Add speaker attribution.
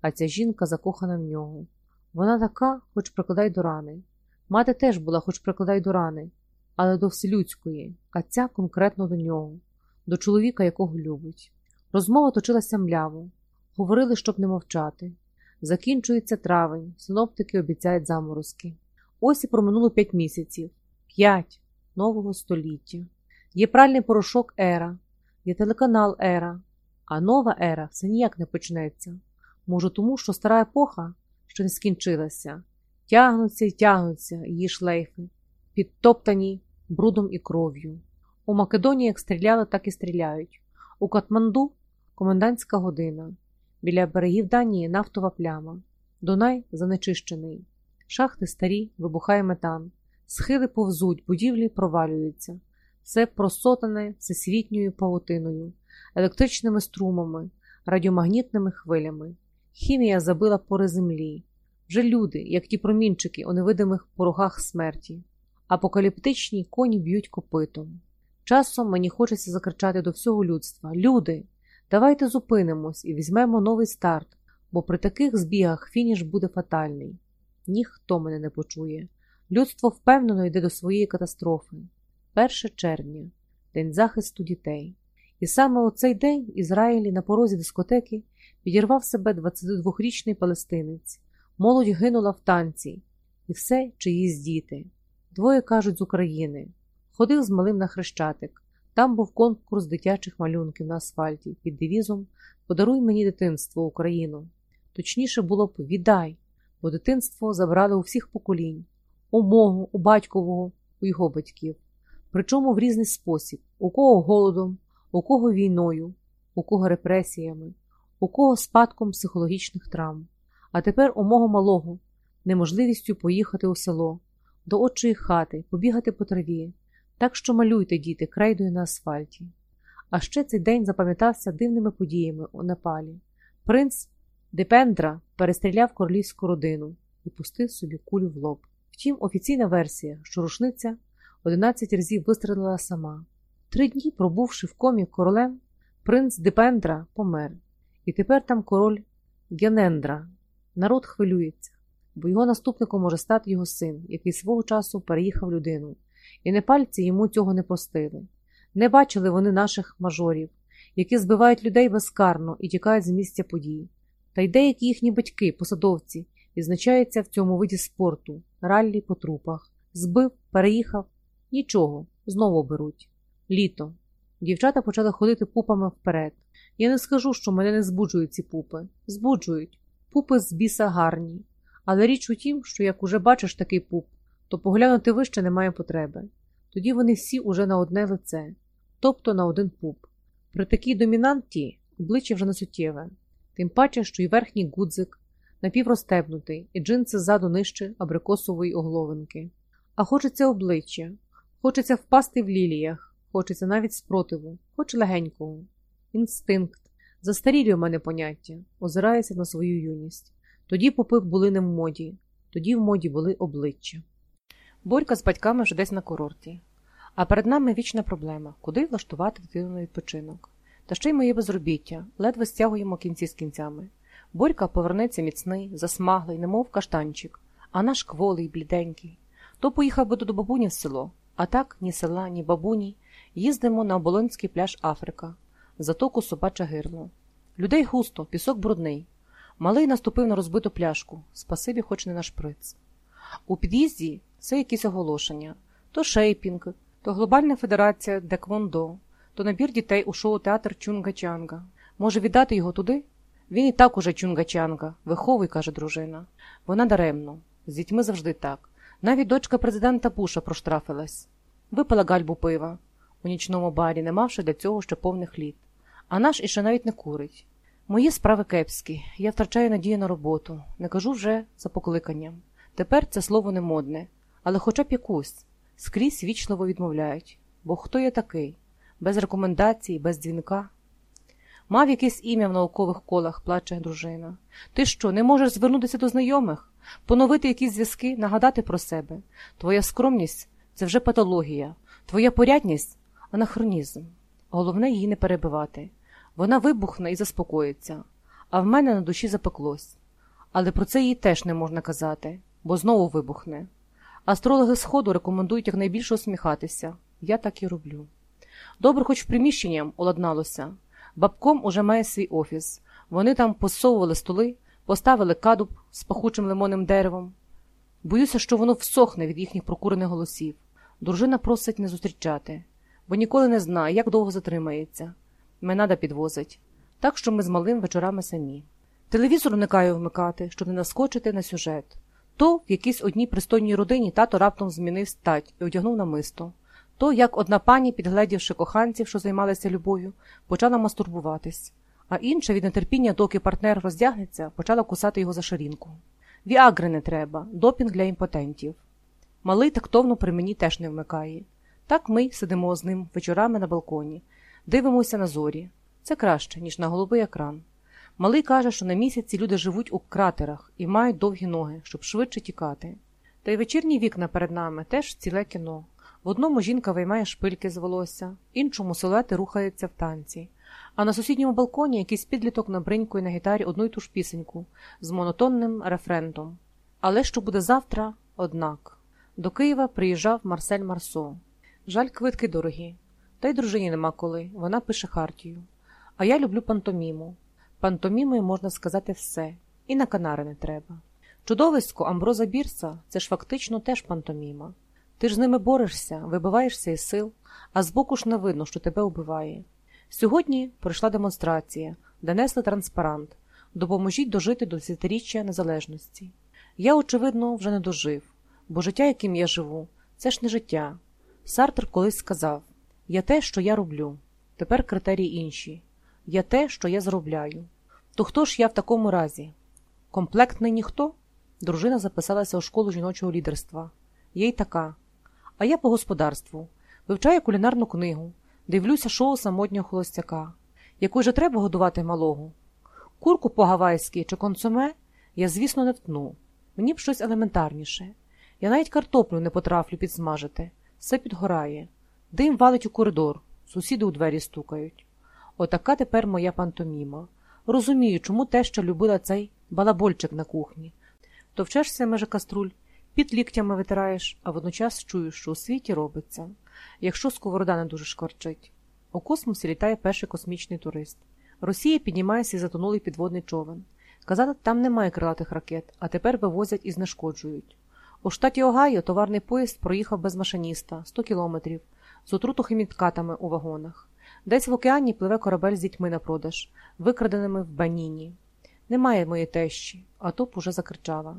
Speaker 1: а ця жінка закохана в нього. Вона така, хоч прикладай до рани. Мати теж була, хоч прикладай до рани, але до вселюдської, а ця конкретно до нього, до чоловіка, якого любить. Розмова точилася мляво, говорили, щоб не мовчати. Закінчується травень, синоптики обіцяють заморозки. Ось і проминуло п'ять місяців, п'ять нового століття. Є пральний порошок Ера, є телеканал Ера, а нова ера все ніяк не почнеться. Може, тому, що стара епоха, що не скінчилася, тягнуться й тягнуться її шлейфи, підтоптані брудом і кров'ю. У Македонії як стріляли, так і стріляють. У Катманду комендантська година. Біля берегів Данії нафтова пляма. Дунай занечищений. Шахти старі, вибухає метан. Схили повзуть, будівлі провалюються. Все просотане всесвітньою павутиною, електричними струмами, радіомагнітними хвилями. Хімія забила пори землі. Вже люди, як ті промінчики у невидимих порогах смерті. Апокаліптичні коні б'ють копитом. Часом мені хочеться закричати до всього людства: Люди, давайте зупинимось і візьмемо новий старт, бо при таких збігах фініш буде фатальний. Ніхто мене не почує. Людство впевнено йде до своєї катастрофи. 1 червня, День захисту дітей. І саме у цей день в Ізраїлі на порозі дискотеки підірвав себе 22-річний палестинець. Молодь гинула в танці, і все чиїсь діти. Двоє кажуть з України. Ходив з малим на хрещатик. Там був конкурс дитячих малюнків на асфальті під девізом Подаруй мені дитинство, Україну. Точніше було б віддай, бо дитинство забрали у всіх поколінь, у мого, у батькового, у його батьків. Причому в різний спосіб: у кого голодом, у кого війною, у кого репресіями, у кого спадком психологічних травм. А тепер у мого малого неможливістю поїхати у село, до отчої хати, побігати по траві. Так що малюйте, діти, крейдою на асфальті. А ще цей день запам'ятався дивними подіями у Непалі. Принц Депендра перестріляв королівську родину і пустив собі кулю в лоб. Втім, офіційна версія, що рушниця 11 разів вистрелила сама. Три дні, пробувши в комі королем, принц Депендра помер, і тепер там король Генендра. Народ хвилюється, бо його наступником може стати його син, який свого часу переїхав людину, і непальці йому цього не простили. Не бачили вони наших мажорів, які збивають людей безкарно і тікають з місця подій. Та й деякі їхні батьки, посадовці, відзначаються в цьому виді спорту, раллі по трупах. Збив, переїхав, нічого, знову беруть. Літо. Дівчата почали ходити пупами вперед. Я не скажу, що мене не збуджують ці пупи. Збуджують. Пупи з біса гарні. Але річ у тім, що як уже бачиш такий пуп, то поглянути вище немає потреби. Тоді вони всі уже на одне лице, тобто на один пуп. При такій домінанті обличчя вже не суттєве, тим паче, що й верхній гудзик напіврозтебнутий, і джинси ззаду нижче абрикосової огловинки. А хочеться обличчя, хочеться впасти в ліліях, хочеться навіть спротиву, хоч легенького. Інстинкт. Застарілі у мене поняття, озираюся на свою юність. Тоді попи були не в моді, тоді в моді були обличчя. Борька з батьками вже десь на курорті. А перед нами вічна проблема куди влаштувати дитину на відпочинок. Та ще й моє безробіття, ледве стягуємо кінці з кінцями. Борька повернеться міцний, засмаглий, немов каштанчик, а наш кволий, бліденький. То поїхав би до бабуні в село, а так ні села, ні бабуні. Їздимо на оболонський пляж Африка, затоку собаче гирло. Людей густо, пісок брудний. Малий наступив на розбиту пляшку, спасибі, хоч не на шприц. У під'їзді це якісь оголошення то шейпінг, то Глобальна федерація Деквондо, то набір дітей у шоу-театр Чунга-Чанга. Може віддати його туди? Він і так уже Чунга-Чанга, виховуй, каже дружина. Вона даремно, з дітьми завжди так. Навіть дочка президента Буша проштрафилась. Випила гальбу пива у нічному барі, не мавши для цього ще повних літ. А наш іще навіть не курить. Мої справи кепські, я втрачаю надію на роботу, не кажу вже за покликанням. Тепер це слово не модне, але хоча б якусь скрізь вічливо відмовляють. Бо хто я такий? Без рекомендацій, без дзвінка. Мав якесь ім'я в наукових колах, плаче дружина. Ти що, не можеш звернутися до знайомих, поновити якісь зв'язки, нагадати про себе? Твоя скромність це вже патологія, твоя порядність анахронізм. Головне її не перебивати. Вона вибухне і заспокоїться. а в мене на душі запеклось. Але про це їй теж не можна казати, бо знову вибухне. Астрологи Сходу рекомендують якнайбільше усміхатися. Я так і роблю. Добре, хоч в приміщенням уладналося. Бабком уже має свій офіс. Вони там посовували столи, поставили кадуб з пахучим лимонним деревом. Боюся, що воно всохне від їхніх прокурених голосів. Дружина просить не зустрічати, бо ніколи не знає, як довго затримається. Менада підвозить. Так що ми з малим вечорами самі. Телевізор уникаю вмикати, щоб не наскочити на сюжет. То в якійсь одній пристойній родині тато раптом змінив стать і одягнув намисто. То, як одна пані, підгледівши коханців, що займалися любов'ю, почала мастурбуватись, а інша від нетерпіння, доки партнер роздягнеться, почала кусати його за ширинку. Віагри не треба, допінг для імпотентів. Малий тактовно при мені теж не вмикає. Так ми сидимо з ним вечорами на балконі, дивимося на зорі. Це краще, ніж на голубий екран. Малий каже, що на місяці люди живуть у кратерах і мають довгі ноги, щоб швидше тікати. Та й вечірні вікна перед нами теж ціле кіно. В одному жінка виймає шпильки з волосся, іншому силуети рухаються в танці. А на сусідньому балконі якийсь підліток набринькує на гітарі одну й ту ж пісеньку з монотонним рефрендом. Але що буде завтра, однак. До Києва приїжджав Марсель Марсо. Жаль, квитки дорогі. Та й дружині нема коли, вона пише хартію. А я люблю пантоміму. Пантомімою можна сказати все, і на канари не треба. Чудовисько Амброза Бірса це ж фактично теж пантоміма. Ти ж з ними борешся, вибиваєшся із сил, а збоку ж не видно, що тебе вбиває. Сьогодні пройшла демонстрація, де несли транспарант Допоможіть дожити до десятиріччя незалежності. Я, очевидно, вже не дожив, бо життя, яким я живу, це ж не життя. Сартр колись сказав Я те, що я роблю. Тепер критерії інші. Я те, що я заробляю. То хто ж я в такому разі? Комплектний ніхто? Дружина записалася у школу жіночого лідерства. Є й така. А я по господарству. Вивчаю кулінарну книгу, дивлюся шоу самотнього холостяка. Яку же треба годувати малого? Курку по-гавайськи чи консоме я, звісно, не втну. Мені б щось елементарніше. Я навіть картоплю не потрафлю підсмажити. Все підгорає. Дим валить у коридор, сусіди у двері стукають. Отака тепер моя пантоміма. Розумію, чому те, що любила цей балабольчик на кухні. Товчешся меже каструль, під ліктями витираєш, а водночас чуєш, що у світі робиться, якщо сковорода не дуже шкварчить. У космосі літає перший космічний турист. Росія піднімає свій затонулий підводний човен. Казали, там немає крилатих ракет, а тепер вивозять і знешкоджують. У штаті Огайо товарний поїзд проїхав без машиніста 100 кілометрів з отрутохімікатами у вагонах. Десь в океані пливе корабель з дітьми на продаж, викраденими в баніні. Немає моєї тещі, а топ уже закричала.